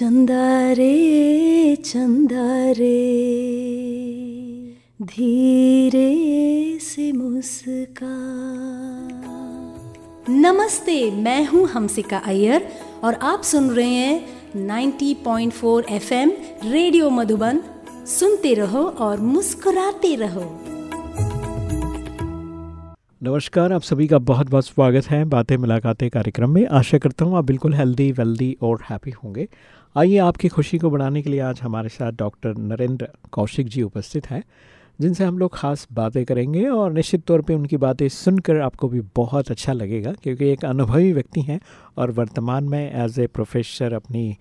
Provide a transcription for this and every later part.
चंदा रे चंदा रे धीरे से मुस्का। नमस्ते, मैं हूँ हमसिका अय्यर और आप सुन रहे हैं 90.4 एफएम रेडियो मधुबन। सुनते रहो और मुस्कुराते रहो। नमस्कार, आप सभी का बहुत बहुत स्वागत है बातें मुलाकातें कार्यक्रम में। आशा करता हूँ आप बिल्कुल हेल्दी, वेल्दी और हैप्पी होंगे। आइए आपकी खुशी को बढ़ाने के लिए आज हमारे साथ डॉक्टर नरेंद्र कौशिक जी उपस्थित हैं, जिनसे हम लोग ख़ास बातें करेंगे और निश्चित तौर पे उनकी बातें सुनकर आपको भी बहुत अच्छा लगेगा, क्योंकि एक अनुभवी व्यक्ति हैं और वर्तमान में एज ए प्रोफेसर अपनी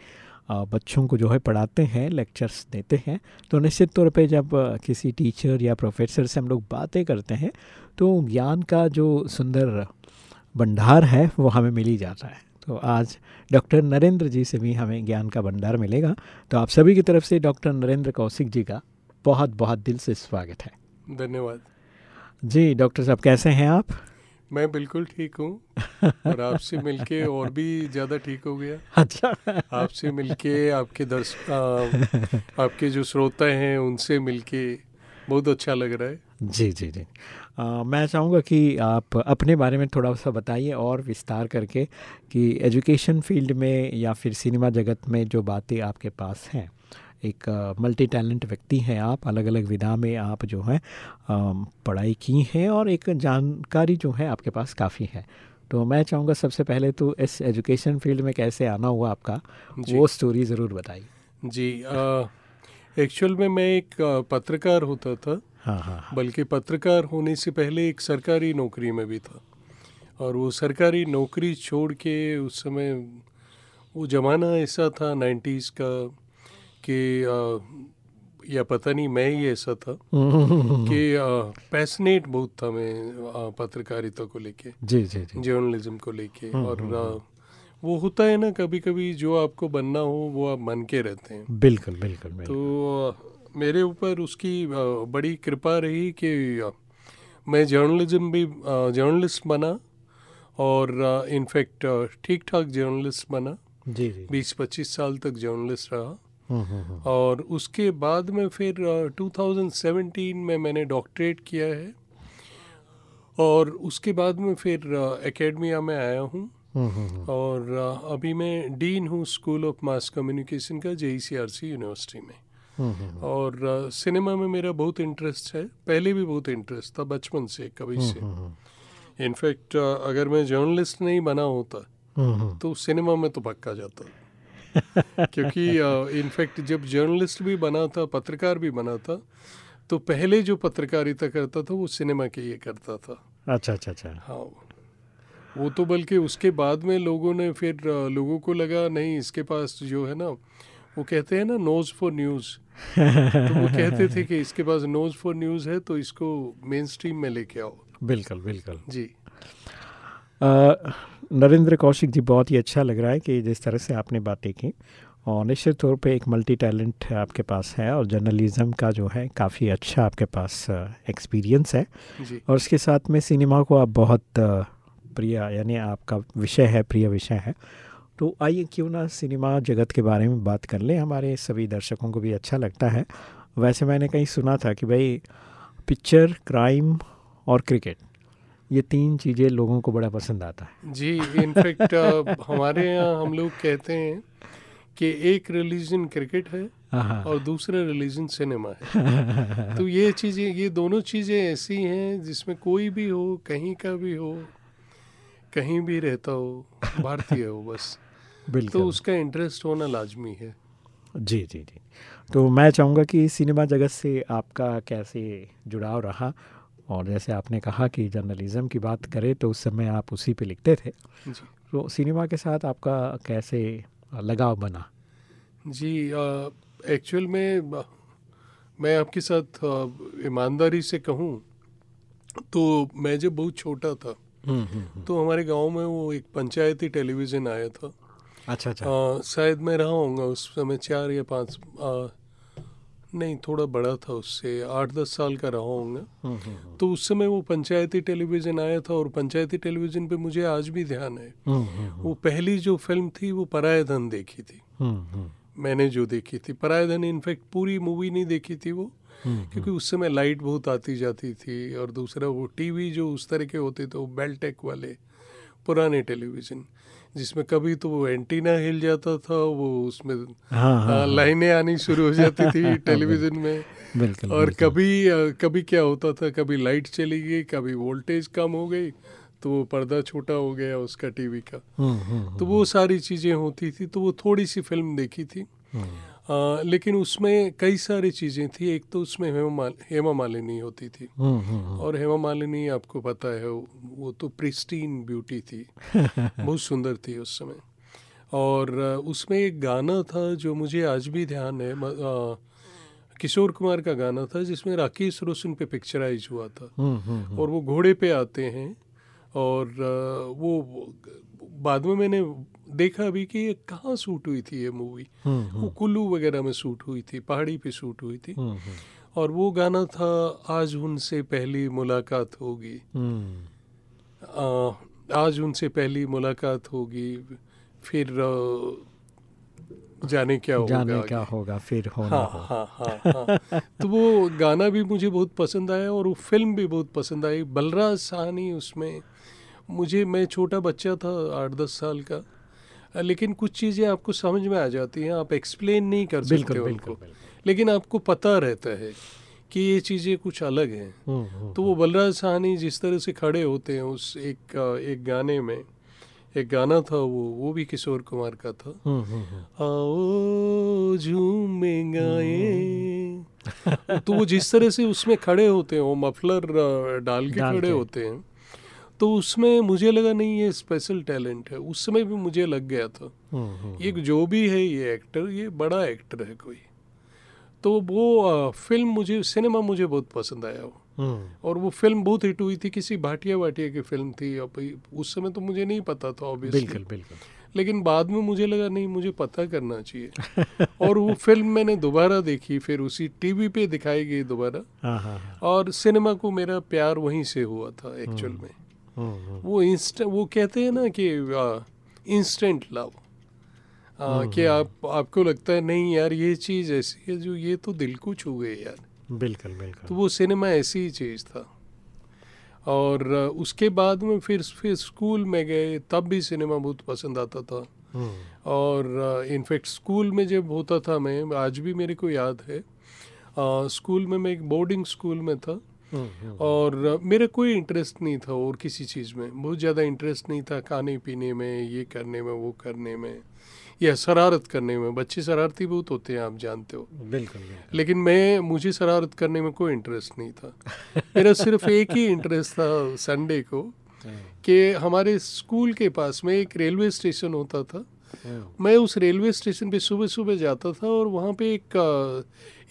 बच्चों को जो है पढ़ाते हैं लेक्चर्स देते हैं। तो निश्चित तौर पे जब किसी टीचर या प्रोफेसर से हम लोग बातें करते हैं तो ज्ञान का जो सुंदर भंडार है, वो हमें मिल ही जाता है। तो आज डॉक्टर नरेंद्र जी से भी हमें ज्ञान का भंडार मिलेगा। तो आप सभी की तरफ़ से डॉक्टर नरेंद्र कौशिक जी का बहुत बहुत दिल से स्वागत है। धन्यवाद। जी डॉक्टर साहब कैसे हैं आप? मैं बिल्कुल ठीक हूँ। और आपसे मिलके और भी ज़्यादा ठीक हो गया। अच्छा। आपसे मिलके आपके दर्शक आपके जो श्रोता हैं उनसे मिलके बहुत अच्छा लग रहा है। जी जी जी। आ, मैं चाहूँगा कि आप अपने बारे में थोड़ा सा बताइए और विस्तार करके कि एजुकेशन फ़ील्ड में या फिर सिनेमा जगत में जो बातें आपके पास हैं एक मल्टी टैलेंट व्यक्ति हैं आप अलग अलग विधा में आप जो है पढ़ाई की हैं और एक जानकारी जो है आपके पास काफ़ी है। तो मैं चाहूँगा सबसे पहले तो इस एजुकेशन फ़ील्ड में कैसे आना हुआ आपका वो स्टोरी ज़रूर बताइए। जी एक्चुअल में मैं एक पत्रकार होता था हाँ, हाँ हाँ। बल्कि पत्रकार होने से पहले एक सरकारी नौकरी में भी था। और वो सरकारी नौकरी छोड़ के उस समय वो ज़माना ऐसा था नाइन्टीज़ का कि या पता नहीं मैं ही ऐसा था कि पैसनेट बहुत था मैं पत्रकारिता को लेके जी जी जी। जर्नलिज्म को लेके। और आ, वो होता है ना कभी कभी जो आपको बनना हो वो आप मन के रहते हैं। बिल्कुल बिल्कुल, बिल्कुल। तो मेरे ऊपर उसकी बड़ी कृपा रही कि मैं जर्नलिज्म भी जर्नलिस्ट बना और इनफैक्ट ठीक ठाक जर्नलिस्ट बना। जी जी बीस पच्चीस साल तक जर्नलिस्ट रहा। और उसके बाद में फिर 2017 में मैंने डॉक्टरेट किया है। और उसके बाद में फिर एकेडमिया में आया हूँ। और अभी मैं डीन हूँ स्कूल ऑफ़ मास कम्युनिकेशन का जे यूनिवर्सिटी में। और सिनेमा में मेरा बहुत इंटरेस्ट है। पहले भी बहुत इंटरेस्ट था बचपन से कभी से। इनफैक्ट अगर मैं जर्नलिस्ट नहीं बना होता तो सिनेमा में तो पक्का जाता। क्योंकि इनफैक्ट जब जर्नलिस्ट भी बना था पत्रकार भी बना था तो पहले जो पत्रकारिता करता था वो सिनेमा के लिए करता था। अच्छा अच्छा अच्छा। हाँ। वो तो बल्कि उसके बाद में लोगों ने फिर लोगों को लगा नहीं इसके पास जो है ना वो कहते हैं ना नोज़ फॉर न्यूज़ तो वो कहते थे कि इसके पास नोज़ फॉर न्यूज़ है तो इसको मेन स्ट्रीम में लेके आओ। बिल्कुल बिल्कुल। जी। नरेंद्र कौशिक जी बहुत ही अच्छा लग रहा है कि जिस तरह से आपने बातें की और निश्चित तौर पे एक मल्टी टैलेंट आपके पास है और जर्नलिज़म का जो है काफ़ी अच्छा आपके पास एक्सपीरियंस है। जी। और उसके साथ में सिनेमा को आप बहुत प्रिय यानी आपका विषय है प्रिय विषय है। तो आइए क्यों ना सिनेमा जगत के बारे में बात कर लें। हमारे सभी दर्शकों को भी अच्छा लगता है। वैसे मैंने कहीं सुना था कि भाई पिक्चर क्राइम और क्रिकेट ये तीन चीज़ें लोगों को बड़ा पसंद आता है। जी इनफैक्ट हमारे यहाँ हम लोग कहते हैं कि एक रिलीजन क्रिकेट है। और दूसरा रिलीजन सिनेमा है। तो ये चीज़ें ये दोनों चीज़ें ऐसी हैं जिसमें कोई भी हो कहीं का भी हो कहीं भी रहता हो भारतीय हो बस। तो उसका इंटरेस्ट होना लाजमी है। जी जी जी। तो मैं चाहूँगा कि सिनेमा जगत से आपका कैसे जुड़ाव रहा? और जैसे आपने कहा कि जर्नलिज़म की बात करें तो उस समय आप उसी पे लिखते थे। जी। तो सिनेमा के साथ आपका कैसे लगाव बना? जी एक्चुअल में मैं आपके साथ ईमानदारी से कहूँ तो मैं जब बहुत छोटा था तो हमारे गाँव में वो एक पंचायती टेलीविज़न आया था। अच्छा अच्छा। आ, शायद मैं रहा हूँ उस समय चार या पाँच नहीं थोड़ा बड़ा था उससे आठ दस साल का रहा हूँगा तो उस समय वो पंचायती टेलीविज़न आया था और पंचायती टेलीविज़न पे मुझे आज भी ध्यान है। वो पहली जो फ़िल्म थी वो पराया धन देखी थी। मैंने जो देखी थी। परायधन इनफैक्ट पूरी मूवी नहीं देखी थी वो क्योंकि उस समय लाइट बहुत आती जाती थी और दूसरा वो टीवी जो उस तरह के होते थे वो बेलटेक वाले पुराने टेलीविज़न। जिसमें कभी तो वो एंटीना हिल जाता था वो उसमें हाँ, हाँ, लाइनें आनी शुरू हो जाती थी टेलीविज़न में। बिल्कुल और बिल्कुल। कभी कभी क्या होता था कभी लाइट चली गई कभी वोल्टेज कम हो गई तो वो पर्दा छोटा हो गया उसका टीवी का। हुँ, हुँ, तो वो सारी चीज़ें होती थी तो वो थोड़ी सी फ़िल्म देखी थी। हम्म, आ, लेकिन उसमें कई सारी चीज़ें थी। एक तो उसमें हेमा माल, हेमा मालिनी होती थी। हम्म, हम्म, और हेमा मालिनी आपको पता है वो तो प्रिस्टीन ब्यूटी थी। बहुत सुंदर थी उस समय। और उसमें एक गाना था जो मुझे आज भी ध्यान है। आ, किशोर कुमार का गाना था जिसमें राकेश रोशन पे पिक्चराइज हुआ था। हम्म, हम्म, हम्म, और वो घोड़े पे आते हैं। और वो बाद में मैंने देखा अभी कि ये कहाँ शूट हुई थी ये मूवी हम्म, वो कुल्लू वगैरह में शूट हुई थी पहाड़ी पे शूट हुई थी। हम्म, हम्म, और वो गाना था आज उनसे पहली मुलाकात होगी। हम्म, आज उनसे पहली मुलाकात होगी फिर जाने क्या होगा जाने क्या होगा फिर होना हाँ हो हाँ हाँ हाँ। तो वो गाना भी मुझे बहुत पसंद आया और वो फ़िल्म भी बहुत पसंद आई। बलराज साहनी उसमें मुझे मैं छोटा बच्चा था आठ दस साल का। लेकिन कुछ चीज़ें आपको समझ में आ जाती हैं आप एक्सप्लेन नहीं कर सकते बिल्कुल उनको। लेकिन आपको पता रहता है कि ये चीज़ें कुछ अलग हैं। हम्म, हम्म, तो वो बलराज साहनी जिस तरह से खड़े होते हैं उस एक एक गाने में एक गाना था वो वो भी किशोर कुमार का था। हम्म, हम्म, हम्म, आओ झूमे गाए तो वो जिस तरह से उसमें खड़े होते हैं वो मफलर डाल के खड़े होते हैं। तो उसमें मुझे लगा नहीं ये स्पेशल टैलेंट है। उस समय भी मुझे लग गया था। हम्म, हम्म, ये जो भी है ये एक्टर ये बड़ा एक्टर है कोई। तो वो फ़िल्म मुझे सिनेमा मुझे बहुत पसंद आया वो। हम्म, और वो फ़िल्म बहुत हिट हुई थी किसी भाटिया वाटिया की फ़िल्म थी और उस समय तो मुझे नहीं पता था ऑब्वियसली बिल्कुल बिल्कुल। लेकिन बाद में मुझे लगा नहीं मुझे पता करना चाहिए। और वो फ़िल्म मैंने दोबारा देखी फिर उसी टीवी पे दिखाई गई दोबारा। हाँ हाँ हाँ, और सिनेमा को मेरा प्यार वहीं से हुआ था एक्चुअल में हम्म, हम्म, वो इंस्ट वो कहते हैं ना कि इंस्टेंट लव कि आप आपको लगता है नहीं यार ये चीज़ ऐसी है जो ये तो दिल को छू गई यार. बिल्कुल बिल्कुल। तो वो सिनेमा ऐसी ही चीज़ था। और उसके बाद में फिर फिर स्कूल में गए तब भी सिनेमा बहुत पसंद आता था। हम्म, और इनफैक्ट स्कूल में जब होता था मैं आज भी मेरे को याद है स्कूल में मैं एक बोर्डिंग स्कूल में था। और मेरा कोई इंटरेस्ट नहीं था और किसी चीज़ में। बहुत ज़्यादा इंटरेस्ट नहीं था खाने पीने में ये करने में वो करने में या शरारत करने में। बच्चे शरारती बहुत होते हैं आप जानते हो। बिल्कुल बिल्कुल। लेकिन मैं मुझे शरारत करने में कोई इंटरेस्ट नहीं था। मेरा सिर्फ़ एक ही इंटरेस्ट था संडे को हाँ, कि हमारे स्कूल के पास में एक रेलवे स्टेशन होता था। हाँ, मैं उस रेलवे स्टेशन पे सुबह सुबह जाता था और वहाँ पे एक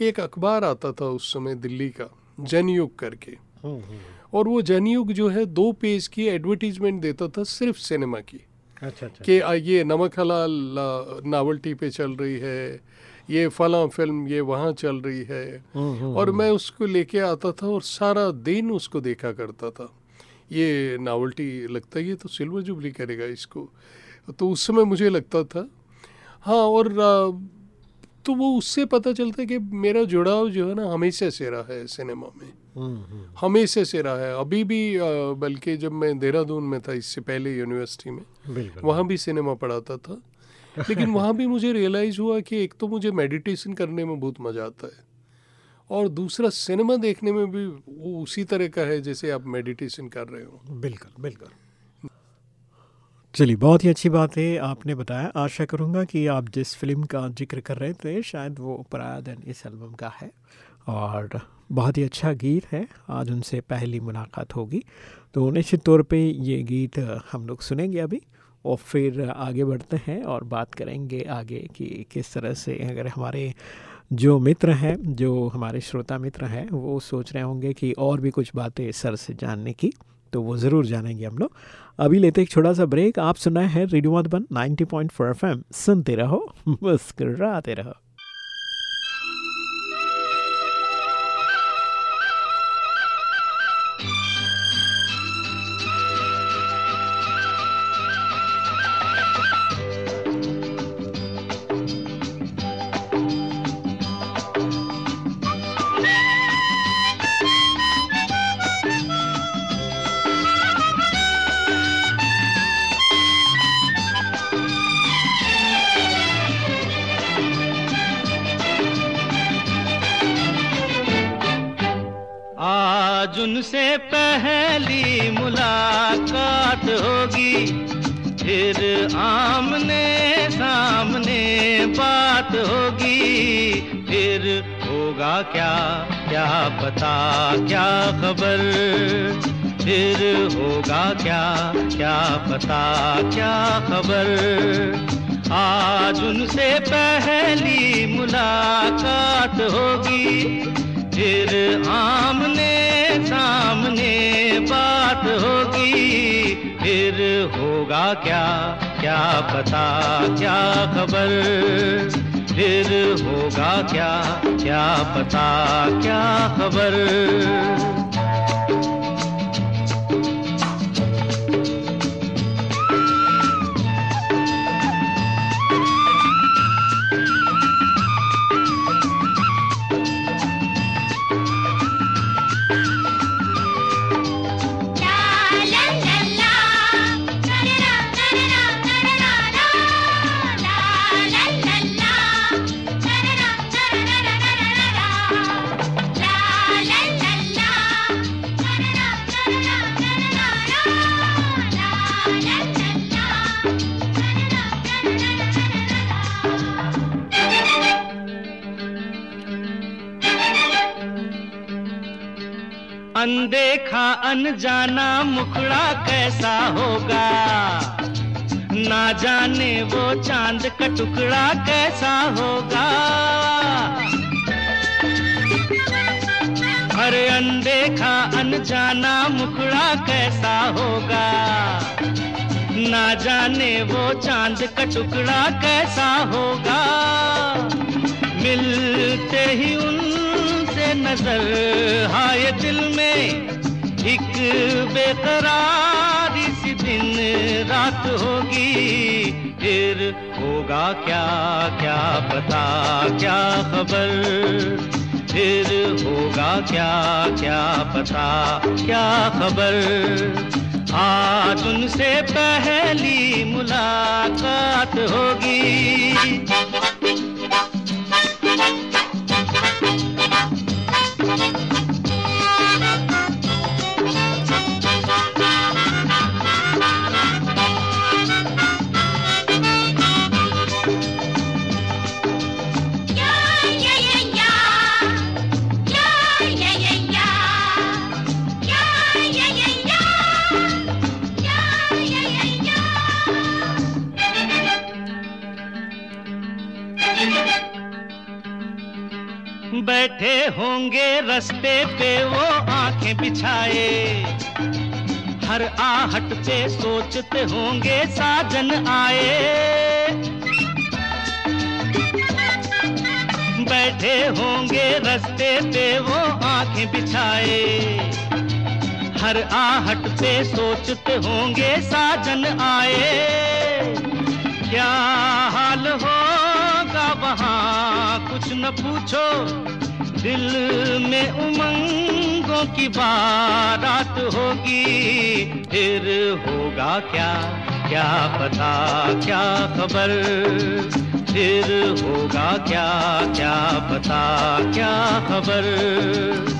एक अखबार आता था उस समय दिल्ली का। जनयुग करके। हम्म, हम्म, और वो जनयुग जो है दो पेज की एडवर्टीजमेंट देता था सिर्फ़ सिनेमा की। अच्छा अच्छा कि ये नमक हलाल नावल्टी पे चल रही है ये फला फ़िल्म ये वहाँ चल रही है। हम्म, हम्म, और मैं उसको लेके आता था और सारा दिन उसको देखा करता था। ये नावल्टी लगता है ये तो सिल्वर जुबली करेगा इसको। तो उस समय मुझे लगता था हाँ और आ, तो वो उससे पता चलता है कि मेरा जुड़ाव जो है ना हमेशा से रहा है सिनेमा में। हम्म, हम्म, हमेशा से रहा है। अभी भी बल्कि जब मैं देहरादून में था इससे पहले यूनिवर्सिटी में वहाँ भी सिनेमा पढ़ाता था। लेकिन वहाँ भी मुझे रियलाइज़ हुआ कि एक तो मुझे मेडिटेशन करने में बहुत मज़ा आता है और दूसरा सिनेमा देखने में भी वो उसी तरह का है जैसे आप मेडिटेशन कर रहे हो। बिल्कुल बिल्कुल। चलिए, बहुत ही अच्छी बात है, आपने बताया। आशा करूँगा कि आप जिस फ़िल्म का ज़िक्र कर रहे थे, शायद वो परायदन इस एल्बम का है। और बहुत ही अच्छा गीत है, आज उनसे पहली मुलाकात होगी। तो निश्चित तौर पे ये गीत हम लोग सुनेंगे अभी, और फिर आगे बढ़ते हैं और बात करेंगे आगे कि किस तरह से अगर हमारे जो मित्र हैं, जो हमारे श्रोता मित्र हैं, वो सोच रहे होंगे कि और भी कुछ बातें सर से जानने की तो वो ज़रूर जानेंगे हम लोग। अभी लेते एक छोटा सा ब्रेक आप सुना है रेडियो मधुबन 90.4 एफएम। सुनते रहो, मुस्कुराते रहो। पता क्या खबर? फिर होगा क्या? क्या पता क्या खबर? आज उनसे पहली मुलाकात होगी। फिर आमने सामने बात होगी। फिर होगा क्या? क्या पता क्या खबर? फिर होगा क्या? क्या पता? क्या खबर? अनदेखा अनजाना मुखड़ा कैसा होगा? ना जाने वो चाँद का टुकड़ा कैसा होगा? अरे अनदेखा अनजाना मुखड़ा कैसा होगा? ना जाने वो चाँद का टुकड़ा कैसा होगा? मिलते ही उनसे नज़र, हाय दिल में एक बेकरारी सी दिन रात होगी। फिर होगा क्या क्या पता, क्या खबर? फिर होगा क्या क्या पता, क्या खबर? आज उनसे पहली मुलाकात होगी। बैठे होंगे रस्ते पे वो आँखें बिछाए। हर आहट पे सोचते होंगे साजन आए। बैठे होंगे रस्ते पे वो आँखें बिछाए। हर आहट पे सोचते होंगे साजन आए। क्या हाल होगा वहाँ? कुछ न पूछो। दिल में उमंगों की बारात होगी। फिर होगा क्या? क्या पता? क्या खबर? फिर होगा क्या? क्या पता? क्या खबर?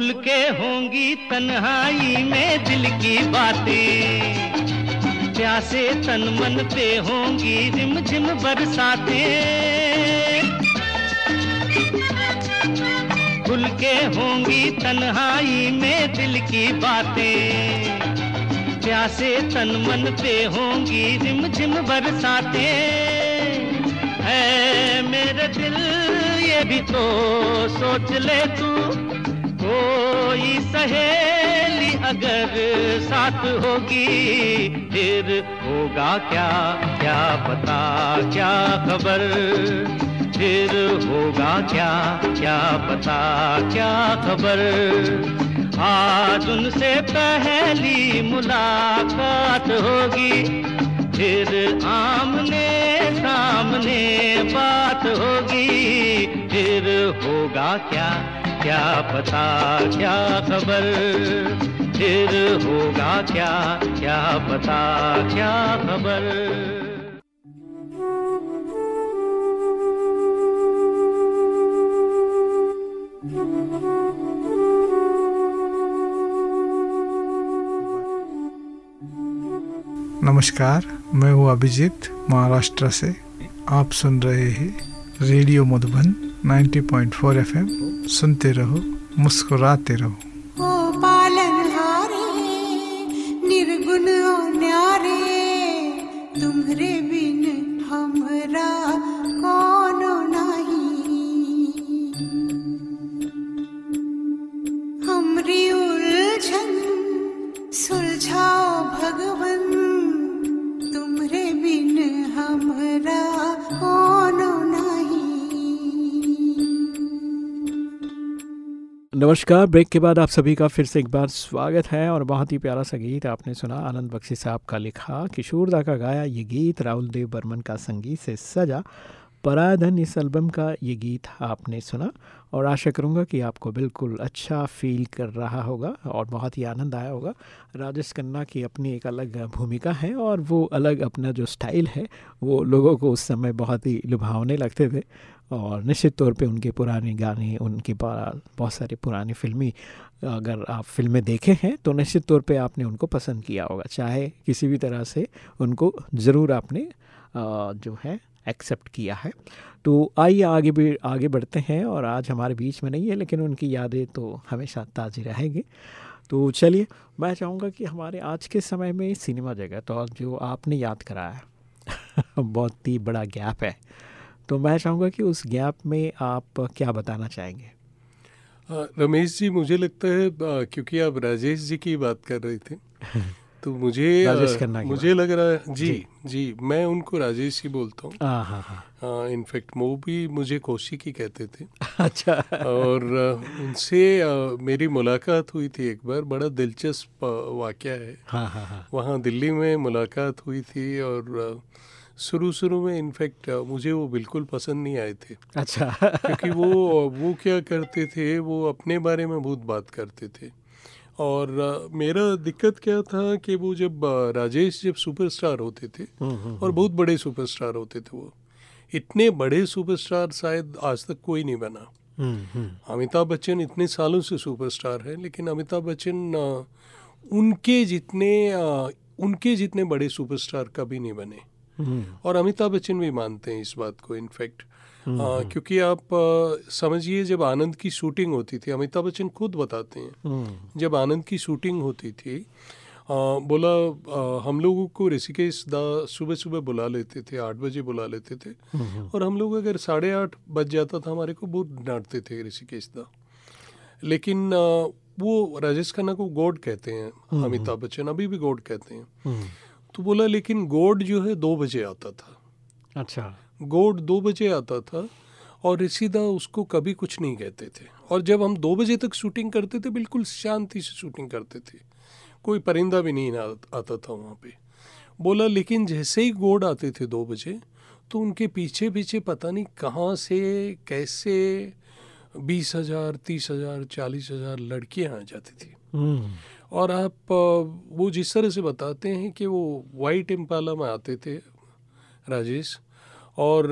खुल के होंगी तन्हाई में दिल की बातें। प्यासे तन मन पे होंगी रिम झिम बरसाते। खुल के होंगी तन्हाई में दिल की बातें। प्यासे तन मन पे होंगी रिम झिम बरसाते। है मेरे दिल, ये भी तो सोच ले तू। कोई सहेली अगर साथ होगी, फिर होगा क्या? क्या पता? क्या खबर? फिर होगा क्या? क्या पता? क्या खबर? आज उनसे पहली मुलाकात होगी, फिर आमने सामने बात होगी, फिर होगा क्या? क्या पता, क्या खबर? फिर होगा क्या? क्या पता, क्या खबर? नमस्कार, मैं हूँ अभिजीत महाराष्ट्र से। आप सुन रहे हैं रेडियो मधुबन। 90.4 एफएम सुनते रहो मुस्कुराते रहो। नमस्कार, ब्रेक के बाद आप सभी का फिर से एक बार स्वागत है और बहुत ही प्यारा सा गीत आपने सुना, आनंद बख्शी साहब का लिखा किशोरदा का गाया, ये गीत राहुल देव बर्मन का संगीत से सजा, पराधन इस एल्बम का ये गीत आपने सुना और आशा करूँगा कि आपको बिल्कुल अच्छा फील कर रहा होगा और बहुत ही आनंद आया होगा। राजेश खन्ना की अपनी एक अलग भूमिका है और वो अलग अपना जो स्टाइल है, वो लोगों को उस समय बहुत ही लुभावने लगते थे। और निश्चित तौर पे उनके पुराने गाने, उनकी बहुत सारी पुरानी फिल्मी, अगर आप फ़िल्में देखे हैं तो निश्चित तौर पे आपने उनको पसंद किया होगा। चाहे किसी भी तरह से उनको ज़रूर आपने जो है, एक्सेप्ट किया है। तो आइए आगे भी, आगे बढ़ते हैं और आज हमारे बीच में नहीं है, लेकिन उनकी यादें तो हमेशा ताज़ी रहेंगी। तो चलिए, मैं चाहूँगा कि हमारे आज के समय में सिनेमा जगत और जो आपने याद कराया, बहुत ही बड़ा गैप है। तो मैं चाहूँगा कि उस गैप में आप क्या बताना चाहेंगे? रमेश जी मुझे लगता है क्योंकि आप राजेश जी की बात कर रहे थे तो मुझे आ, राजेश खन्ना की मुझे लग रहा है जी जी। जी मैं उनको राजेश ही बोलता हूँ। हाँ हाँ हाँ। इनफैक्ट वो भी मुझे कौशिक ही कहते थे। अच्छा। और उनसे मेरी मुलाकात हुई थी एक बार बड़ा दिलचस्प वाक्य है। हाँ हाँ हाँ। वहाँ दिल्ली में मुलाकात हुई थी और आ, शुरू शुरू में इनफैक्ट मुझे वो बिल्कुल पसंद नहीं आए थे। अच्छा। क्योंकि वो वो क्या करते थे वो अपने बारे में बहुत बात करते थे। और मेरा दिक्कत क्या था कि वो जब राजेश जब सुपरस्टार होते थे और बहुत बड़े सुपरस्टार होते थे वो इतने बड़े सुपरस्टार शायद आज तक कोई नहीं बना। हम्म, हम्म, अमिताभ बच्चन इतने सालों से सुपरस्टार हैं लेकिन अमिताभ बच्चन उनके जितने उनके जितने बड़े सुपरस्टार कभी नहीं बने। हम्म, और अमिताभ बच्चन भी मानते हैं इस बात को इनफैक्ट क्योंकि आप समझिए जब आनंद की शूटिंग होती थी अमिताभ बच्चन खुद बताते हैं। हम्म, जब आनंद की शूटिंग होती थी आ, बोला आ, हम लोगों को ऋषिकेश दा सुबह सुबह बुला लेते थे आठ बजे बुला लेते थे। और हम लोग अगर साढ़े आठ बज जाता था हमारे को बहुत डांटते थे ऋषिकेश दा। लेकिन आ, वो राजेश खन्ना को गॉड कहते हैं अमिताभ बच्चन अभी भी गॉड कहते हैं। हम्म, तो बोला लेकिन गोड जो है दो बजे आता था। अच्छा। गोड दो बजे आता था और ऋषिदा उसको कभी कुछ नहीं कहते थे। और जब हम दो बजे तक शूटिंग करते थे बिल्कुल शांति से शूटिंग करते थे। कोई परिंदा भी नहीं आता था वहाँ पे। बोला लेकिन जैसे ही गोड आते थे दो बजे तो उनके पीछे पीछे पता नहीं कहाँ से कैसे बीस हज़ार तीस हज़ार चालीस हज़ार लड़कियाँ आ जाती थी। हम्म, और आप वो जिस तरह से बताते हैं कि वो वाइट इम्पाला में आते थे राजेश और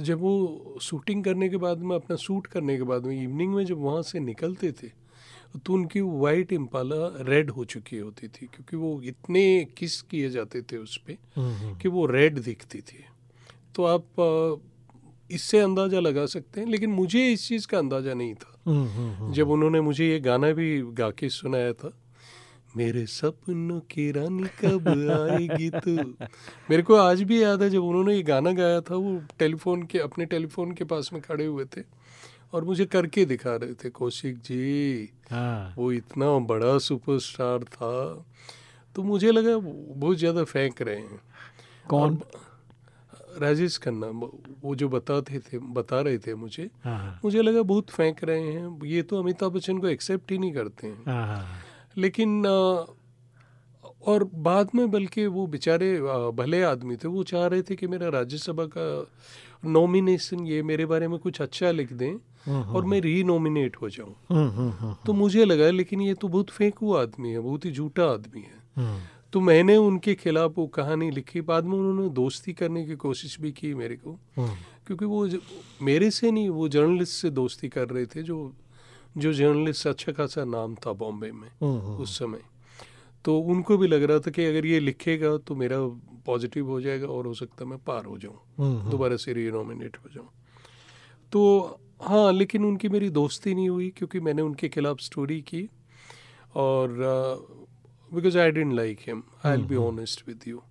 जब वो शूटिंग करने के बाद में अपना शूट करने के बाद में इवनिंग में जब वहाँ से निकलते थे तो उनकी वाइट इम्पाला रेड हो चुकी होती थी क्योंकि वो इतने किस किए जाते थे उस पर हम्म, कि वो रेड दिखती थी। तो आप इससे अंदाज़ा लगा सकते हैं लेकिन मुझे इस चीज़ का अंदाज़ा नहीं था। हम्म, हम्म, जब उन्होंने मुझे ये गाना भी गा के सुनाया था मेरे सपनों की रानी कब आएगी तू? मेरे को आज भी याद है जब उन्होंने ये गाना गाया था वो टेलीफोन के अपने टेलीफोन के पास में खड़े हुए थे और मुझे करके दिखा रहे थे कौशिक जी हाँ। वो इतना बड़ा सुपरस्टार था। तो मुझे लगा बहुत ज़्यादा फेंक रहे हैं। कौन? राजेश खन्ना वो जो बताते थे बता रहे थे मुझे हाँ हाँ, मुझे लगा बहुत फेंक रहे हैं। ये तो अमिताभ बच्चन को एक्सेप्ट ही नहीं करते हैं हाँ हाँ, लेकिन और बाद में बल्कि वो बेचारे भले आदमी थे वो चाह रहे थे कि मेरा राज्यसभा का नॉमिनेशन ये मेरे बारे में कुछ अच्छा लिख दें और मैं री नॉमिनेट हो जाऊँ। हम्म, हम्म, हम्म, तो मुझे लगा लेकिन ये तो बहुत फेंकू आदमी है बहुत ही झूठा आदमी है। हम्म, तो मैंने उनके खिलाफ वो कहानी लिखी बाद में उन्होंने दोस्ती करने की कोशिश भी की मेरे को। हम्म, क्योंकि वो मेरे से नहीं वो जर्नलिस्ट से दोस्ती कर रहे थे जो जो जर्नलिस्ट अच्छा खासा नाम था बॉम्बे में हम्म, उस समय। तो उनको भी लग रहा था कि अगर ये लिखेगा तो मेरा पॉजिटिव हो जाएगा और हो सकता है मैं पार हो जाऊँ हम्म, दोबारा से रीनोमिनेट हो जाऊँ। तो हाँ लेकिन उनकी मेरी दोस्ती नहीं हुई क्योंकि मैंने उनके खिलाफ स्टोरी की और because I don't like him I will be honest with you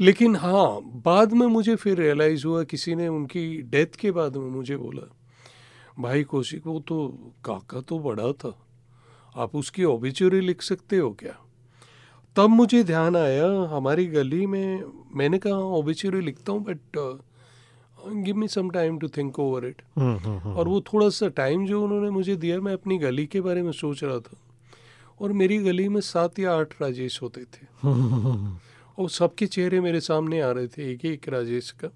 लेकिन हाँ बाद में मुझे फिर रियलाइज़ हुआ किसी ने उनकी डेथ के बाद में मुझे बोला भाई कौशिक वो तो काका तो बड़ा था। आप उसकी ओबिचुरी लिख सकते हो क्या? तब मुझे ध्यान आया हमारी गली में मैंने कहा ओबिचुरी लिखता हूँ but give me some time to think over it hmm, hmm, hmm, और वो थोड़ा सा टाइम जो उन्होंने मुझे दिया मैं अपनी गली के बारे में सोच रहा था। और मेरी गली में सात या आठ राजेश होते थे। हम्म, और सबके चेहरे मेरे सामने आ रहे थे एक एक राजेश का।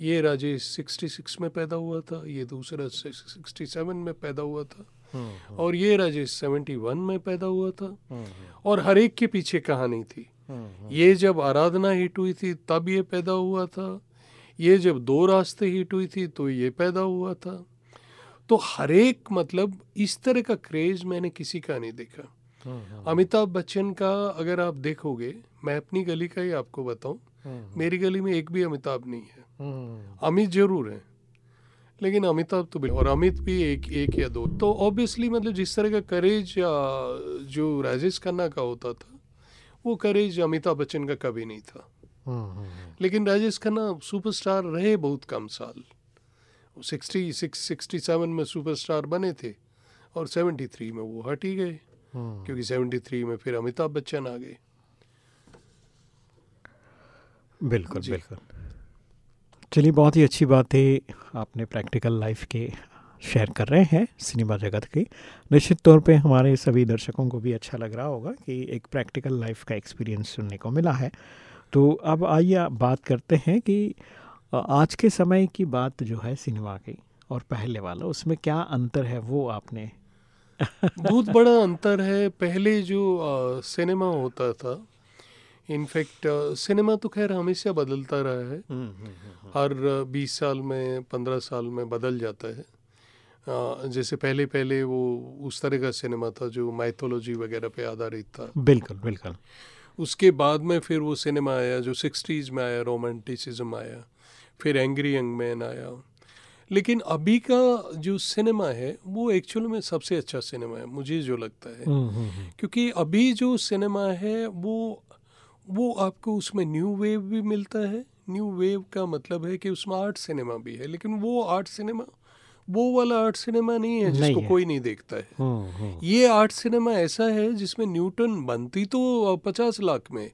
ये राजेश 66 में पैदा हुआ था ये दूसरा 67 में पैदा हुआ था हम्म, और ये राजेश 71 में पैदा हुआ था हम्म, और हर एक के पीछे कहानी थी। हम्म, ये जब आराधना हिट हुई थी तब ये पैदा हुआ था। ये जब दो रास्ते हिट हुई थी तो ये पैदा हुआ था। तो हर एक मतलब इस तरह का क्रेज मैंने किसी का नहीं देखा। हम्म, अमिताभ बच्चन का अगर आप देखोगे मैं अपनी गली का ही आपको बताऊँ हम्म, मेरी गली में एक भी अमिताभ नहीं है। हम्म, अमित ज़रूर है लेकिन अमिताभ तो और अमित भी एक एक या दो। तो ऑब्वियसली मतलब जिस तरह का करेज जो राजेश खन्ना का होता था वो करेज अमिताभ बच्चन का कभी नहीं था। हम्म, हम्म, लेकिन राजेश खन्ना सुपरस्टार रहे बहुत कम साल। सिक्सटी सिक्स सिक्सटी सेवन में सुपरस्टार बने थे और सेवेंटी थ्री में वो हट ही गए हम्म। क्योंकि सेवेंटी थ्री में फिर अमिताभ बच्चन आ गए। बिल्कुल बिल्कुल। चलिए बहुत ही अच्छी बात है आपने प्रैक्टिकल लाइफ के शेयर कर रहे हैं सिनेमा जगत के। निश्चित तौर पे हमारे सभी दर्शकों को भी अच्छा लग रहा होगा कि एक प्रैक्टिकल लाइफ का एक्सपीरियंस सुनने को मिला है। तो अब आइए बात करते हैं कि आज के समय की बात जो है सिनेमा की और पहले वाला उसमें क्या अंतर है वो आपने बहुत बड़ा अंतर है। पहले जो अ, सिनेमा होता था इनफैक्ट सिनेमा तो खैर हमेशा बदलता रहा है। हर बीस साल में पंद्रह साल में बदल जाता है। जैसे पहले पहले वो उस तरह का सिनेमा था जो माइथोलॉजी वगैरह पे आधारित था। बिल्कुल बिल्कुल। उसके बाद में फिर वो सिनेमा आया जो सिक्सटीज़ में आया रोमांटिसिज्म आया फिर एंग्री यंग मैन आया। लेकिन अभी का जो सिनेमा है वो एक्चुअल में सबसे अच्छा सिनेमा है मुझे जो लगता है। हम्म, हम्म, हम्म, क्योंकि अभी जो सिनेमा है वो वो आपको उसमें न्यू वेव भी मिलता है। न्यू वेव का मतलब है कि उसमें आर्ट सिनेमा भी है लेकिन वो आर्ट सिनेमा वो वाला आर्ट सिनेमा नहीं है जिसको नहीं है। कोई नहीं देखता है। हम्म, हम्म, ये आर्ट सिनेमा ऐसा है जिसमें न्यूटन बनती तो पचास लाख में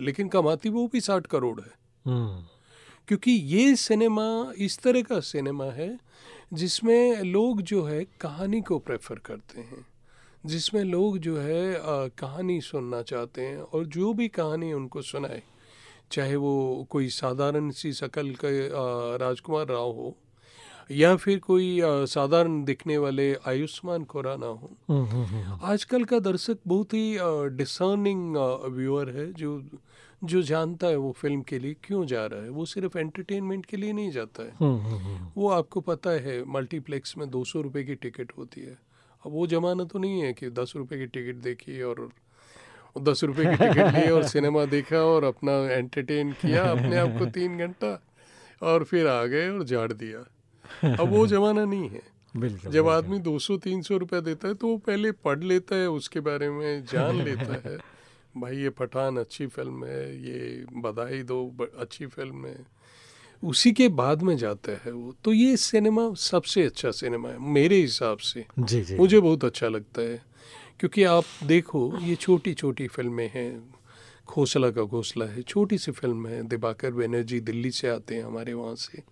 लेकिन कमाती वो भी साठ करोड़ है। हम्म, क्योंकि ये सिनेमा इस तरह का सिनेमा है जिसमें लोग जो है कहानी को प्रेफर करते हैं। जिसमें लोग जो है अ, कहानी सुनना चाहते हैं और जो भी कहानी उनको सुनाए चाहे वो कोई साधारण सी शकल के राजकुमार राव हो या फिर कोई साधारण दिखने वाले आयुष्मान खुराना हो। हम्म, हम्म, हम्म, आजकल का दर्शक बहुत ही डिसर्निंग व्यूअर है जो जो जानता है वो फ़िल्म के लिए क्यों जा रहा है। वो सिर्फ़ एंटरटेनमेंट के लिए नहीं जाता है। वो आपको पता है मल्टीप्लेक्स में दो सौ रुपये की टिकट होती है। अब वो जमाना तो नहीं है कि दस रुपये की टिकट देखी और दस रुपये की टिकट ली और सिनेमा देखा और अपना एंटरटेन किया अपने आप को तीन घंटा और फिर आ गए और झाड़ दिया। अब वो जमाना नहीं है। बिल्कुल जब। आदमी 200-300 रुपया देता है तो वो पहले पढ़ लेता है उसके बारे में जान लेता है। भाई ये पठान अच्छी फ़िल्म है ये बधाई दो अच्छी फ़िल्म है। उसी के बाद में जाता है वो। तो ये सिनेमा सबसे अच्छा सिनेमा है मेरे हिसाब से। जी जी मुझे बहुत अच्छा लगता है क्योंकि आप देखो ये छोटी छोटी फ़िल्में हैं खोसला का घोसला है छोटी सी फ़िल्म है दिबाकर बनर्जी दिल्ली से आते हैं हमारे वहाँ से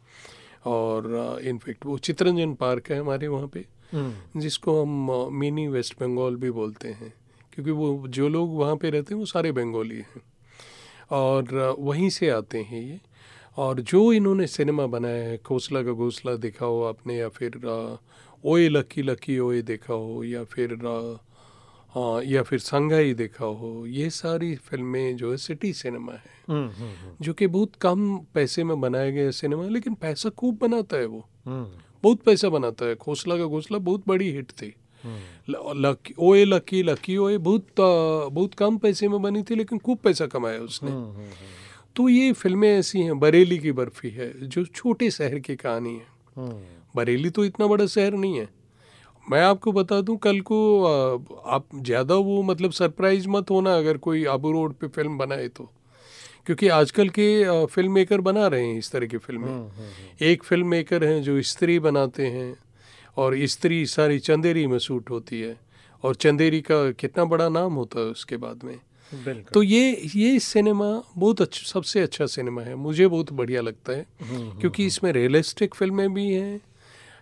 और इनफैक्ट वो चित्रंजन पार्क है हमारे वहाँ पे हम्म, जिसको हम मिनी वेस्ट बंगाल भी बोलते हैं क्योंकि वो जो लोग वहाँ पे रहते हैं वो सारे बंगाली हैं और वहीं से आते हैं ये। और जो इन्होंने सिनेमा बनाया है खोसला का घोसला देखा हो आपने या फिर ओए लकी लकी ओए देखा हो या फिर अ, हाँ, या फिर संघाई देखा हो ये सारी फ़िल्में जो है सिटी सिनेमा है। हम्म, हम्म, हम्म, जो कि बहुत कम पैसे में बनाया गया सिनेमा लेकिन पैसा खूब बनाता है वो। बहुत पैसा बनाता है। खोसला का घोसला बहुत बड़ी हिट थी। लकी ओए लकी लकी ओए बहुत बहुत कम पैसे में बनी थी लेकिन खूब पैसा कमाया उसने। तो ये फ़िल्में ऐसी हैं बरेली की बर्फ़ी है जो छोटे शहर की कहानी है। हम्म, बरेली तो इतना बड़ा शहर नहीं है। मैं आपको बता दूँ कल को आप ज़्यादा वो मतलब सरप्राइज़ मत होना अगर कोई आबू रोड पे फ़िल्म बनाए तो। क्योंकि आजकल के फ़िल्म मेकर बना रहे हैं इस तरह की फ़िल्में। एक फ़िल्म मेकर हैं जो स्त्री बनाते हैं और स्त्री सारी चंदेरी में शूट होती है। और चंदेरी का कितना बड़ा नाम होता है उसके बाद में? तो ये ये सिनेमा बहुत अच्छा सबसे अच्छा सिनेमा है। मुझे बहुत बढ़िया लगता है क्योंकि इसमें रियलिस्टिक फ़िल्में भी हैं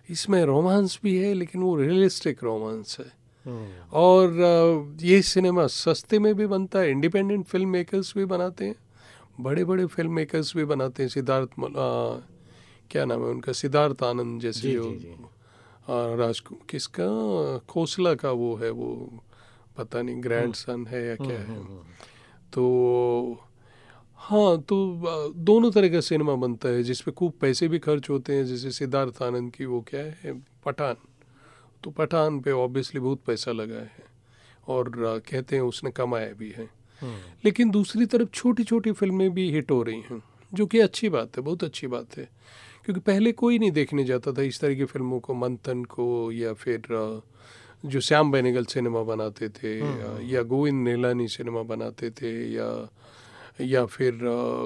इसमें रोमांस भी है लेकिन वो रियलिस्टिक रोमांस है। हम्म, और ये सिनेमा सस्ते में भी बनता है इंडिपेंडेंट फ़िल्म मेकर्स भी बनाते हैं बड़े बड़े फ़िल्म मेकर्स भी बनाते हैं सिद्धार्थ क्या नाम है उनका सिद्धार्थ आनंद जैसे जी, जो जी, जी। राजकु किसका खोसला का वो है वो पता नहीं ग्रैंड सन है या क्या है। तो हाँ तो दोनों तरह का सिनेमा बनता है जिसपे खूब पैसे भी खर्च होते हैं जैसे सिद्धार्थ आनंद की वो क्या है पठान। तो पठान पे ऑब्वियसली बहुत पैसा लगा है और कहते हैं उसने कमाया भी है। हम्म, लेकिन दूसरी तरफ़ छोटी छोटी फ़िल्में भी हिट हो रही हैं जो कि अच्छी बात है बहुत अच्छी बात है। क्योंकि पहले कोई नहीं देखने जाता था इस तरह की फ़िल्मों को मंथन को या फिर जो श्याम बेनेगल सिनेमा बनाते थे या- या गोविंद नीलानी सिनेमा बनाते थे या या फिर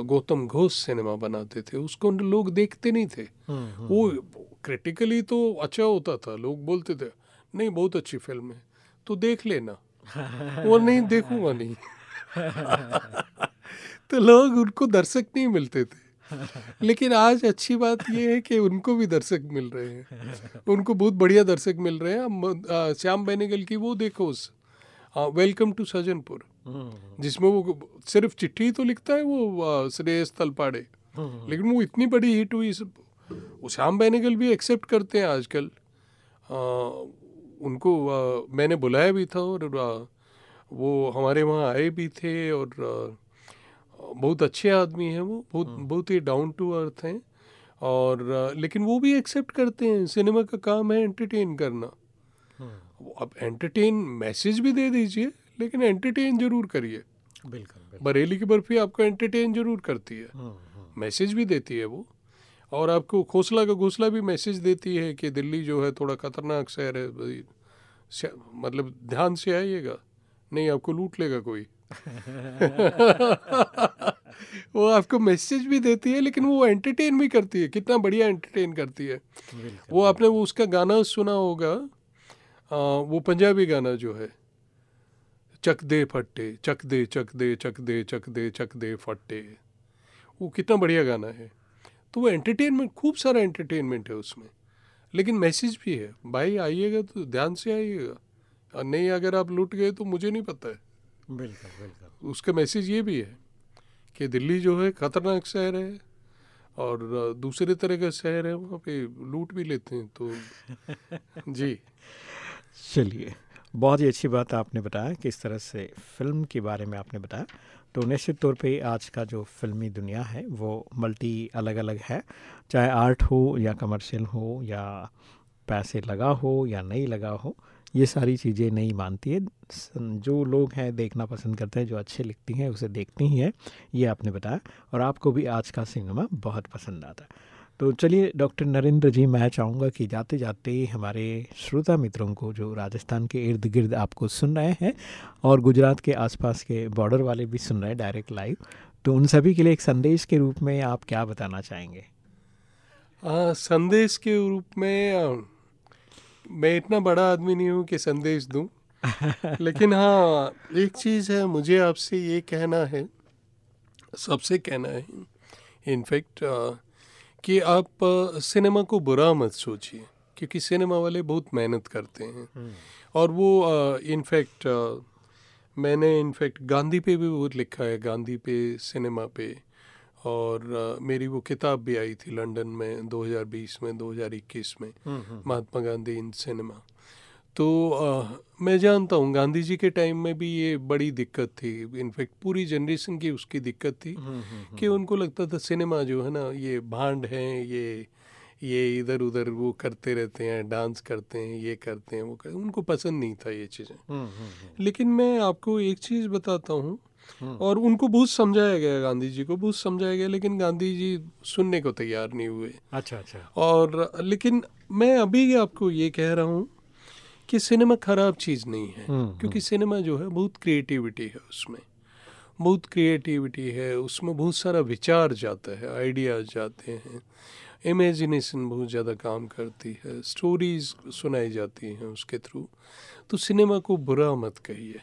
गौतम घोष सिनेमा बनाते थे उसको लोग देखते नहीं थे। हम्म, वो क्रिटिकली तो अच्छा होता था लोग बोलते थे नहीं बहुत अच्छी फ़िल्म है तो देख लेना। वो नहीं देखूँगा नहीं। तो लोग उनको दर्शक नहीं मिलते थे। लेकिन आज अच्छी बात यह है कि उनको भी दर्शक मिल रहे हैं। उनको बहुत बढ़िया दर्शक मिल रहे हैं। श्याम बेनेगल की वो देखो उस वेलकम टू सजनपुर हम्म, जिसमें वो सिर्फ़ चिट्ठी तो लिखता है वो श्रेयस तलपाड़े। लेकिन वो इतनी बड़ी हिट हुई वो श्याम बेनेगल भी एक्सेप्ट करते हैं आजकल। आ, उनको आ, मैंने बुलाया भी था और आ, वो हमारे वहाँ आए भी थे और बहुत अच्छे आदमी हैं वो बहुत बहुत ही डाउन टू अर्थ हैं और लेकिन वो भी एक्सेप्ट करते हैं सिनेमा का काम है एंटरटेन करना। वो अब एंटरटेन मैसेज भी दे दीजिए लेकिन एंटरटेन ज़रूर करिए। बिल्कुल बरेली की बर्फ़ी आपको एंटरटेन ज़रूर करती है। मैसेज भी देती है वो। और आपको खोसला का घोसला भी मैसेज देती है कि दिल्ली जो है थोड़ा खतरनाक शहर है मतलब ध्यान से आइएगा नहीं आपको लूट लेगा कोई। वो आपको मैसेज भी देती है लेकिन वो एंटरटेन भी करती है। कितना बढ़िया एंटरटेन करती है। वो आपने वो उसका गाना सुना होगा। आ, वो पंजाबी गाना जो है। चक दे फट्टे चक दे चक दे चक दे चक दे चक दे फट्टे। वो कितना बढ़िया गाना है। तो वो एंटरटेनमेंट खूब सारा एंटरटेनमेंट है उसमें। लेकिन मैसेज भी है। भाई आइएगा तो ध्यान से आइएगा। और नहीं अगर आप लूट गए तो मुझे नहीं पता है। बिल्कुल बिल्कुल। उसका मैसेज ये भी है कि दिल्ली जो है खतरनाक शहर है और दूसरे तरह का शहर है वहाँ पे लूट भी लेते हैं तो जी। चलिए बहुत ही अच्छी बात आपने बताया किस तरह से फ़िल्म के बारे में आपने बताया। तो निश्चित तौर पे आज का जो फिल्मी दुनिया है वो मल्टी अलग अलग है चाहे आर्ट हो या कमर्शियल हो या पैसे लगा हो या नहीं लगा हो, ये सारी चीज़ें नहीं मानती है। जो लोग हैं, देखना पसंद करते हैं, जो अच्छे लिखती हैं, उसे देखती ही हैं, ये आपने बताया। और आपको भी आज का सिनेमा बहुत पसंद आता है। तो चलिए, डॉक्टर नरेंद्र जी, मैं चाहूँगा कि जाते जाते हमारे श्रोता मित्रों को, जो राजस्थान के इर्द गिर्द आपको सुन रहे हैं और गुजरात के आसपास के बॉर्डर वाले भी सुन रहे हैं डायरेक्ट लाइव तो उन सभी के लिए एक संदेश के रूप में आप क्या बताना चाहेंगे? हाँ संदेश के रूप में मैं इतना बड़ा आदमी नहीं हूँ कि संदेश दूँ। लेकिन हाँ एक चीज़ है मुझे आपसे ये कहना है सबसे कहना है इनफैक्ट कि आप सिनेमा को बुरा मत सोचिए क्योंकि सिनेमा वाले बहुत मेहनत करते हैं। और वो इनफैक्ट मैंने इनफैक्ट गांधी पे भी बहुत लिखा है गांधी पे सिनेमा पे। और मेरी वो किताब भी आई थी लंदन में 2020 में 2021 में महात्मा गांधी इन सिनेमा। तो अ, मैं जानता हूँ गांधी जी के टाइम में भी ये बड़ी दिक्कत थी। इनफैक्ट पूरी जनरेशन की उसकी दिक्कत थी कि उनको लगता था सिनेमा जो है ना ये भांड है ये ये इधर उधर वो करते रहते हैं डांस करते हैं ये करते हैं वो करते हैं। उनको पसंद नहीं था ये चीज़ें। लेकिन मैं आपको एक चीज़ बताता हूँ और उनको बहुत समझाया गया गांधी जी को बहुत समझाया गया लेकिन गांधी जी सुनने को तैयार नहीं हुए। अच्छा अच्छा। और लेकिन मैं अभी आपको ये कह रहा हूँ कि सिनेमा खराब चीज़ नहीं है हम्म, क्योंकि सिनेमा जो है बहुत क्रिएटिविटी है उसमें। बहुत क्रिएटिविटी है उसमें बहुत सारा विचार जाता है आइडियाज़ जाते हैं। इमेजिनेशन बहुत ज़्यादा काम करती है स्टोरीज सुनाई जाती हैं उसके थ्रू तो सिनेमा को बुरा मत कहिए।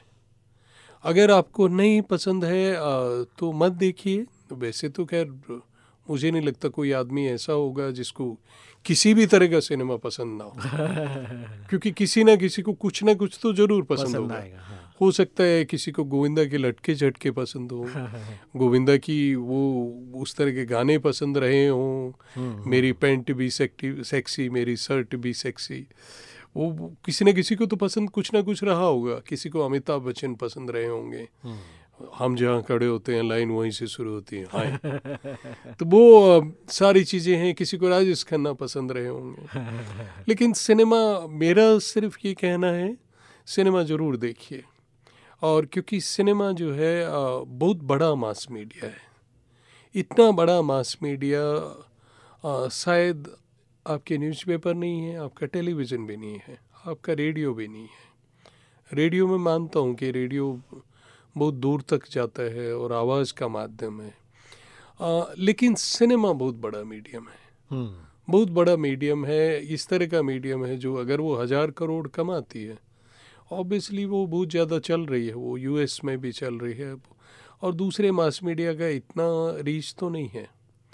अगर आपको नहीं पसंद है तो मत देखिए। वैसे तो खैर मुझे नहीं लगता कोई आदमी ऐसा होगा जिसको किसी भी तरह का सिनेमा पसंद ना हो। क्योंकि किसी ना किसी को कुछ ना कुछ तो ज़रूर पसंद, पसंद होगा। हाँ। हो सकता है किसी को गोविंदा के लटके झटके पसंद हो गोविंदा की वो उस तरह के गाने पसंद रहे हों मेरी पैंट भी सेक्टी सेक्सी मेरी शर्ट भी सेक्सी वो किसी न किसी को तो पसंद कुछ ना कुछ रहा होगा। किसी को अमिताभ बच्चन पसंद रहे होंगे। हम जहाँ खड़े होते हैं लाइन वहीं से शुरू होती है। हाय तो वो सारी चीज़ें हैं किसी को राजेश खन्ना पसंद रहे होंगे। लेकिन सिनेमा मेरा सिर्फ़ ये कहना है सिनेमा ज़रूर देखिए। और क्योंकि सिनेमा जो है बहुत बड़ा मास मीडिया है। इतना बड़ा मास मीडिया शायद आपके न्यूज़पेपर नहीं है आपका टेलीविज़न भी नहीं है आपका रेडियो भी नहीं है। रेडियो में मानता हूँ कि रेडियो बहुत दूर तक जाता है और आवाज़ का माध्यम है। अ, लेकिन सिनेमा बहुत बड़ा मीडियम है। हम्म। बहुत बड़ा मीडियम है इस तरह का मीडियम है जो अगर वो हज़ार करोड़ कमाती है ऑब्वियसली वो बहुत ज़्यादा चल रही है वो यूएस में भी चल रही है। और दूसरे मास मीडिया का इतना रीच तो नहीं है।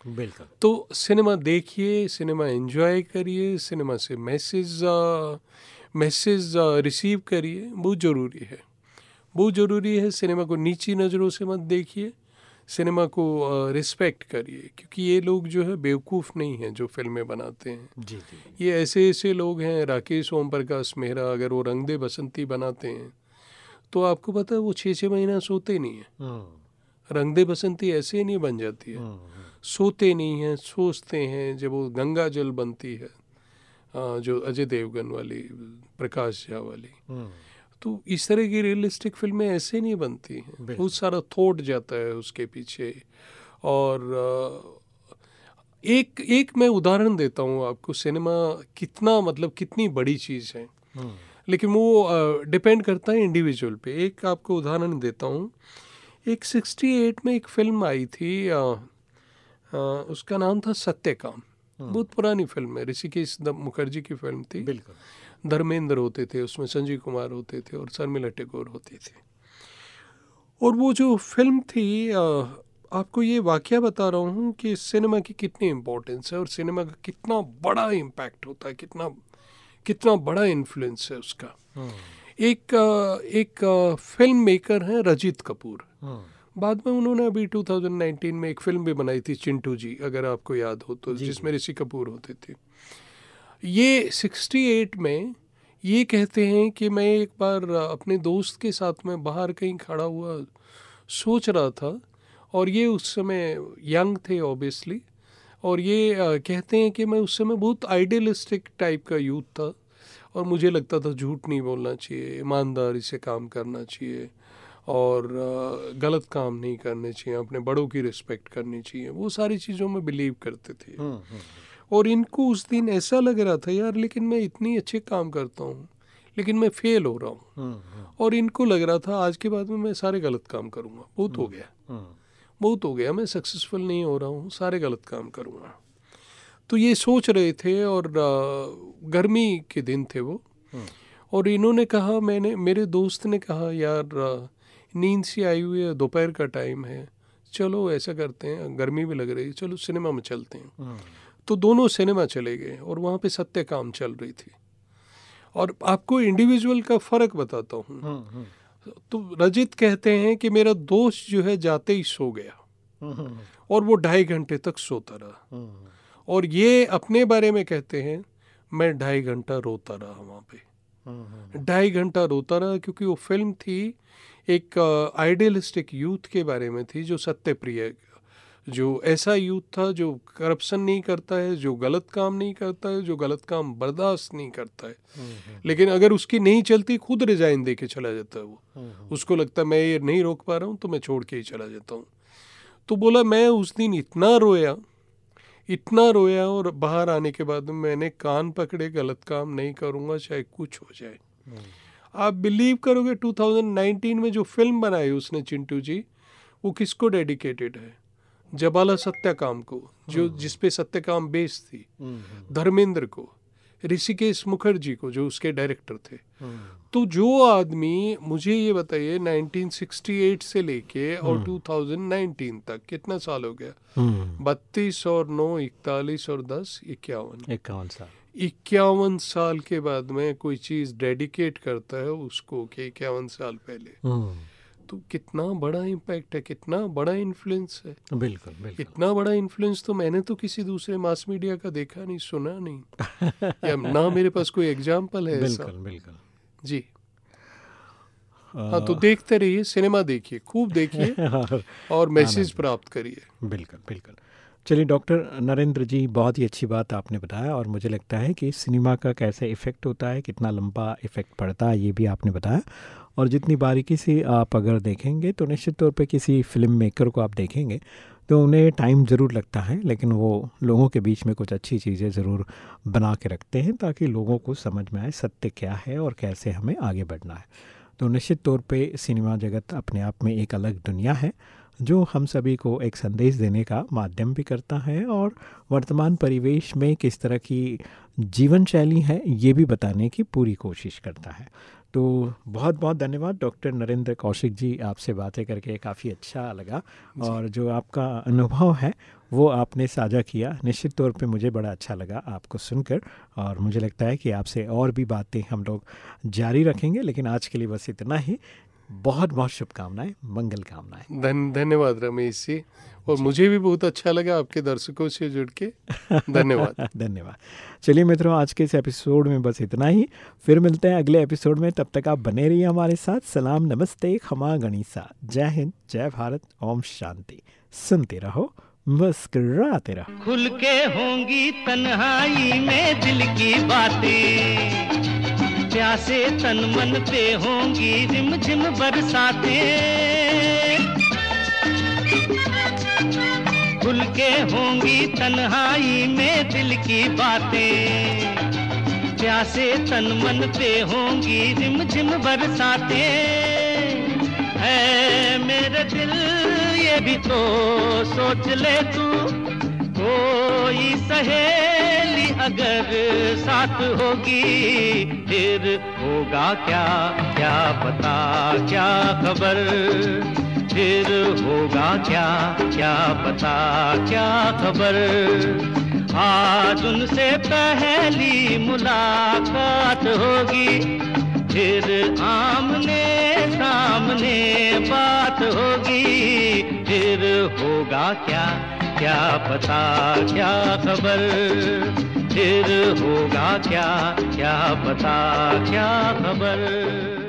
बिल्कुल। तो सिनेमा देखिए सिनेमा एंजॉय करिए सिनेमा से मैसेज मैसेज रिसीव करिए बहुत ज़रूरी है। बहुत ज़रूरी है सिनेमा को नीची नज़रों से मत देखिए सिनेमा को रिस्पेक्ट करिए क्योंकि ये लोग जो है बेवकूफ़ नहीं हैं जो फ़िल्में बनाते हैं। जी जी। ये ऐसे ऐसे लोग हैं राकेश ओम प्रकाश मेहरा अगर वो रंग दे बसंती बनाते हैं तो आपको पता है वो छः छः महीना सोते नहीं हैं। हम्म। रंग दे बसंती ऐसे ही नहीं बन जाती है। हम्म, सोते नहीं हैं सोचते हैं जब वो गंगा जल बनती है जो अजय देवगन वाली प्रकाश झा वाली। हम्म। तो इस तरह की रियलिस्टिक फ़िल्में ऐसे नहीं बनती हैं। बहुत सारा थॉट जाता है उसके पीछे। और एक एक मैं उदाहरण देता हूँ आपको सिनेमा कितना मतलब कितनी बड़ी चीज़ है। हम्म। लेकिन वो डिपेंड करता है इंडिविजुअल पे। एक आपको उदाहरण देता हूँ। एक 68 में एक फ़िल्म आई थी उसका नाम था सत्यकाम। बहुत पुरानी फ़िल्म है ऋषिकेश मुखर्जी की फ़िल्म थी। बिल्कुल। धर्मेंद्र होते थे उसमें संजीव कुमार होते थे और शर्मिला टैगोर होती थी। और वो जो फ़िल्म थी आ, आपको ये वाक्य बता रहा हूँ कि सिनेमा की कितनी इम्पोर्टेंस है और सिनेमा का कितना बड़ा इम्पैक्ट होता है कितना कितना बड़ा इन्फ्लुएंस है उसका। हम्म एक एक फ़िल्म मेकर हैं रजित कपूर। हम्म बाद में उन्होंने अभी 2019 में एक फ़िल्म भी बनाई थी चिंटू जी अगर आपको याद हो तो जिसमें ऋषि कपूर होते थे। ये 68 में ये कहते हैं कि मैं एक बार अपने दोस्त के साथ में बाहर कहीं खड़ा हुआ सोच रहा था और ये उस समय यंग थे ऑब्वियसली और ये कहते हैं कि मैं उस समय बहुत आइडियलिस्टिक टाइप का यूथ था और मुझे लगता था झूठ नहीं बोलना चाहिए ईमानदारी से काम करना चाहिए। और गलत काम नहीं करने चाहिए अपने बड़ों की रिस्पेक्ट करनी चाहिए। वो सारी चीज़ों में बिलीव करते थे। हम्म हम्म और इनको उस दिन ऐसा लग रहा था यार लेकिन मैं इतनी अच्छे काम करता हूँ लेकिन मैं फेल हो रहा हूँ। हम्म हम्म। और इनको लग रहा था आज के बाद में मैं सारे गलत काम करूँगा। बहुत हो गया। हम्म। बहुत हो गया। मैं सक्सेसफुल नहीं हो रहा हूँ सारे गलत काम करूँगा। तो ये सोच रहे थे और गर्मी के दिन थे वो। और इन्होंने कहा मैंने मेरे दोस्त ने कहा यार नींद सी आई हुई है दोपहर का टाइम है। चलो ऐसा करते हैं गर्मी भी लग रही है चलो सिनेमा में चलते हैं। हम्म। तो दोनों सिनेमा चले गए और वहाँ पे सत्य काम चल रही थी। और आपको इंडिविजुअल का फ़र्क बताता हूँ। हम्म हम्म। तो रजित कहते हैं कि मेरा दोस्त जो है जाते ही सो गया। और वो ढाई घंटे तक सोता रहा। और ये अपने बारे में कहते हैं मैं ढाई घंटा रोता रहा वहाँ पे। ढाई घंटा रोता रहा क्योंकि वो फ़िल्म थी एक आइडियलिस्टिक यूथ के बारे में थी जो सत्यप्रिय जो ऐसा यूथ था जो करप्शन नहीं करता है जो गलत काम नहीं करता है जो गलत काम बर्दाश्त नहीं करता है। लेकिन अगर उसकी नहीं चलती खुद रिजाइन दे के चला जाता है वो। उसको लगता है मैं ये नहीं रोक पा रहा हूँ तो मैं छोड़ के ही चला जाता हूँ। तो बोला मैं उस दिन इतना रोया इतना रोया और बाहर आने के बाद मैंने कान पकड़े गलत काम नहीं करूँगा चाहे कुछ हो जाए। आप बिलीव करोगे 2019 में जो फ़िल्म बनाई उसने चिंटू जी वो किसको डेडिकेटेड है? जबाला सत्याकाम को जो जिसपे सत्याकाम बेस थी धर्मेंद्र को ऋषिकेश मुखर्जी को जो उसके डायरेक्टर थे। तो जो आदमी मुझे ये बताइए 1968 से लेके और 2019 तक कितना साल हो गया? बत्तीस और नौ इकतालीस और दस इक्यावन। इक्यावन साल। इक्यावन साल के बाद में कोई चीज़ डेडिकेट करता है उसको कि इक्यावन साल पहले। तो कितना बड़ा इम्पैक्ट है कितना बड़ा इन्फ्लुएंस है। बिल्कुल बिल्कुल। इतना बड़ा इन्फ्लुएंस तो मैंने तो किसी दूसरे मास मीडिया का देखा नहीं सुना नहीं। या ना मेरे पास कोई एग्ज़ाम्पल है ऐसा। बिल्कुल बिल्कुल। जी। हाँ तो देखते रहिए सिनेमा देखिए खूब देखिए और मैसेज प्राप्त करिए। बिल्कुल बिल्कुल। चलिए, डॉक्टर नरेंद्र जी, बहुत ही अच्छी बात आपने बताया और मुझे लगता है कि सिनेमा का कैसे इफ़ेक्ट होता है, कितना लंबा इफ़ेक्ट पड़ता है, ये भी आपने बताया। और जितनी बारीकी से आप अगर देखेंगे तो निश्चित तौर पे किसी फ़िल्म मेकर को आप देखेंगे तो उन्हें टाइम ज़रूर लगता है, लेकिन वो लोगों के बीच में कुछ अच्छी चीज़ें ज़रूर बना के रखते हैं, ताकि लोगों को समझ में आए सत्य क्या है और कैसे हमें आगे बढ़ना है। तो निश्चित तौर पे सिनेमा जगत अपने आप में एक अलग दुनिया है जो हम सभी को एक संदेश देने का माध्यम भी करता है और वर्तमान परिवेश में किस तरह की जीवन शैली है ये भी बताने की पूरी कोशिश करता है। तो बहुत बहुत धन्यवाद डॉक्टर नरेंद्र कौशिक जी आपसे बातें करके काफ़ी अच्छा लगा और जो आपका अनुभव है वो आपने साझा किया। निश्चित तौर पे मुझे बड़ा अच्छा लगा आपको सुनकर और मुझे लगता है कि आपसे और भी बातें हम लोग जारी रखेंगे लेकिन आज के लिए बस इतना ही। बहुत बहुत शुभकामनाएँ मंगल कामनाएँ। धन धन्यवाद रमेश जी। और मुझे भी बहुत अच्छा लगा आपके दर्शकों से जुड़ के। धन्यवाद। धन्यवाद। चलिए मित्रों आज के इस एपिसोड में बस इतना ही। फिर मिलते हैं अगले एपिसोड में। तब तक आप बने रहिए हमारे साथ। सलाम नमस्ते खमा गणिसा। जय हिंद जय भारत। ओम शांति। सुनते रहो मुस्कुराते रहो। खुल के होंगी तन्हाई में दिल की बातें। प्यासे तन मन पे होंगी रिम झिम बरसाते। खुल के होंगी तन्हाई में दिल की बातें। प्यासे तन मन पे होंगी रिम झिम बरसाते। है मेरे दिल, ये भी तो सोच ले तू। कोई सहेली अगर साथ होगी, फिर होगा क्या? क्या पता? क्या खबर? फिर होगा क्या? क्या पता? क्या खबर? आज उनसे पहली मुलाकात होगी, फिर आमने सामने बात होगी, फिर होगा क्या? क्या पता क्या खबर? फिर होगा क्या? क्या पता क्या खबर?